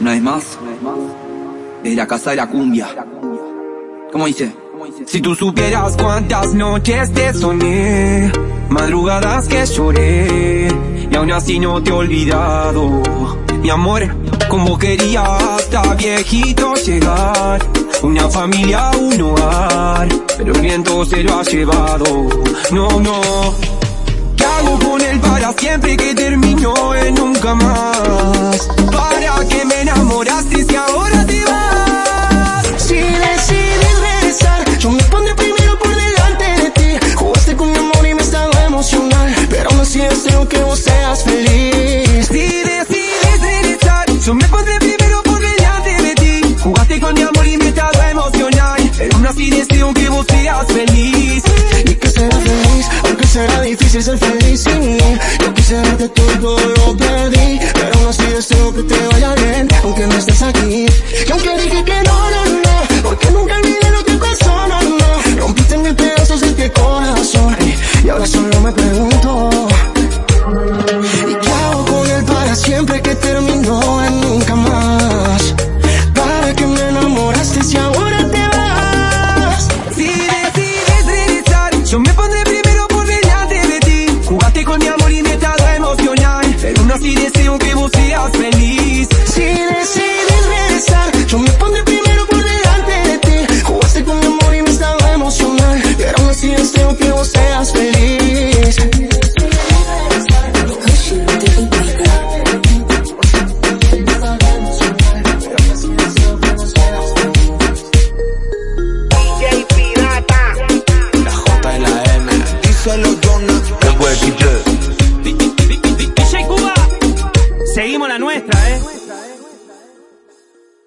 Una vez más, desde la casa de la cumbia. ¿Cómo dice? Si tú supieras cuántas noches te soñé, madrugadas que lloré, y aún así no te he olvidado. Mi amor, como quería hasta viejito llegar, una familia, un hogar, pero el viento se lo ha llevado. No, no. ¿Qué hago con él para siempre que terminó en nunca más? Pero aún así deseo que vos seas feliz. Si decides regresar, yo me pondré primero por delante de ti. Jugaste con mi amor y me estaba emocional, pero aún así deseo que vos seas feliz. Y que será feliz, aunque será difícil ser feliz sin mí. Yo quise darte todo, lo perdí, pero aún así deseo que te vaya bien, aunque no estés aquí. Y aunque Don't work it.